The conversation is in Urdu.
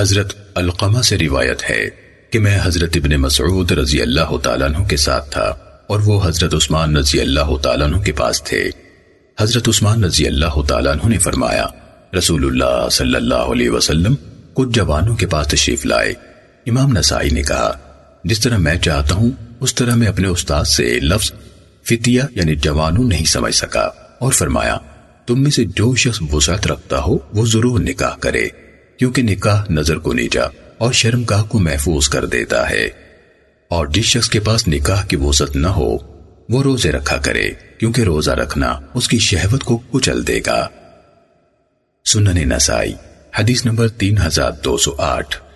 حضرت القمہ سے روایت ہے کہ میں حضرت ابن مسعود رضی اللہ تعالیٰ عنہ کے ساتھ تھا اور وہ حضرت عثمان رضی اللہ تعالیٰ عنہ کے پاس تھے۔ حضرت عثمان رضی اللہ تعالیٰ عنہ نے فرمایا، رسول اللہ صلی اللہ علیہ وسلم کچھ جوانوں کے پاس تشریف لائے۔ امام نسائی نے کہا، جس طرح میں چاہتا ہوں، اس طرح میں اپنے استاد سے لفظ فتیہ یعنی جوانوں نہیں سمجھ سکا اور فرمایا، تم میں سے جو شخص وسعت رکھتا ہو، وہ ضرور نکاح کرے۔ کیونکہ نکاح نظر کو نیچا اور شرمگاہ کو محفوظ کر دیتا ہے۔ اور جس شخص کے پاس نکاح کی وسعت نہ ہو، وہ روزے رکھا کرے، کیونکہ روزہ رکھنا اس کی شہوت کو کچل دے گا۔ سنن نسائی، حدیث نمبر تین ہزار دو سو آٹھ۔